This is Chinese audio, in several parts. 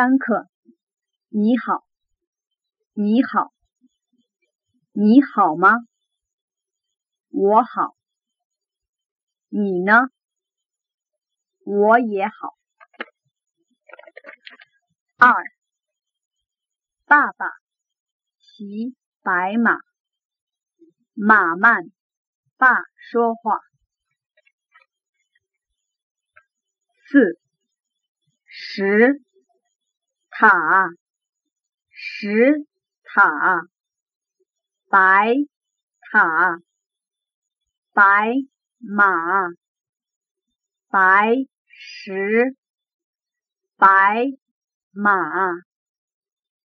三课，你好，你好，你好吗？我好，你呢？我也好。二，爸爸骑白马，马慢，爸说话。四，十。塔，石塔，白塔，白马，白石，白马，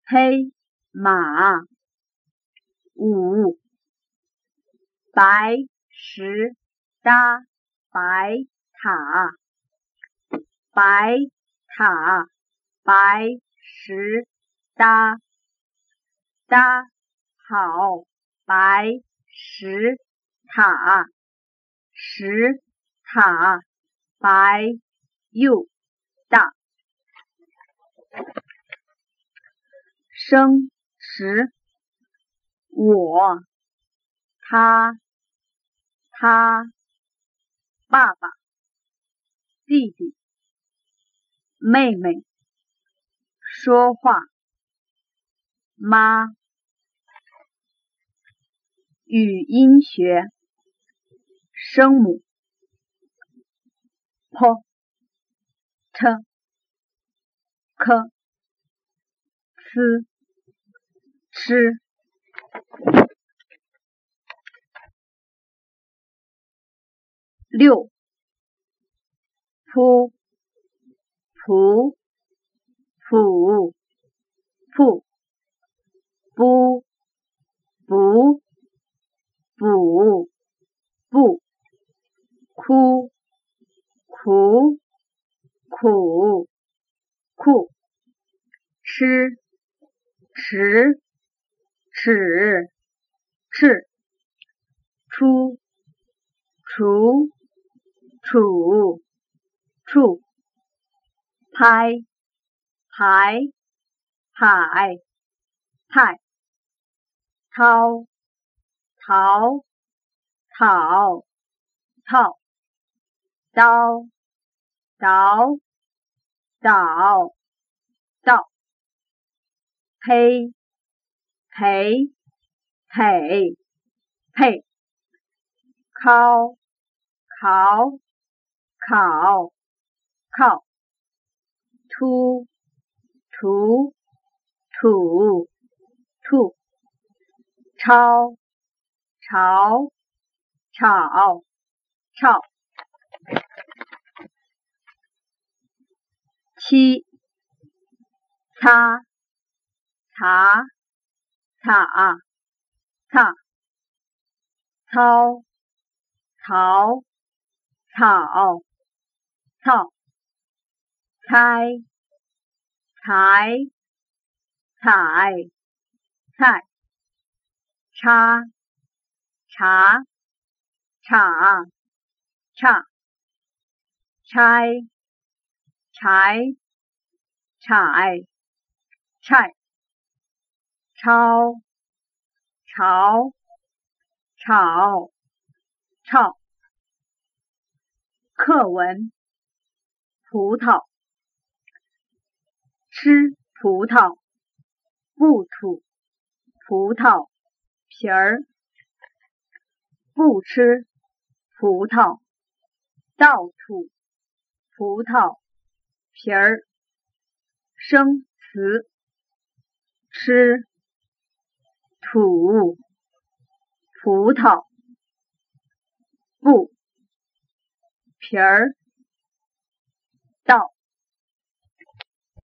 黑马，五，白石搭白塔，白塔，白。石搭搭好白石塔，石塔白又大。生时，我他他爸爸弟弟妹妹。说话，妈，语音学，声母，p t k c ch，六，p p 不不不不不不哭苦苦苦吃吃吃吃出出处处拍。海海派掏淘讨套刀刀倒倒呸赔赔配考考考靠突土土土，抄抄炒炒，七擦擦擦擦，操操草草，猜。采采菜，插茶茶茶，拆柴柴柴，抄抄炒炒，课文葡萄。吃葡萄，不吐葡萄皮儿；不吃葡萄，倒吐葡萄皮儿。生词：吃、吐葡萄、不皮儿。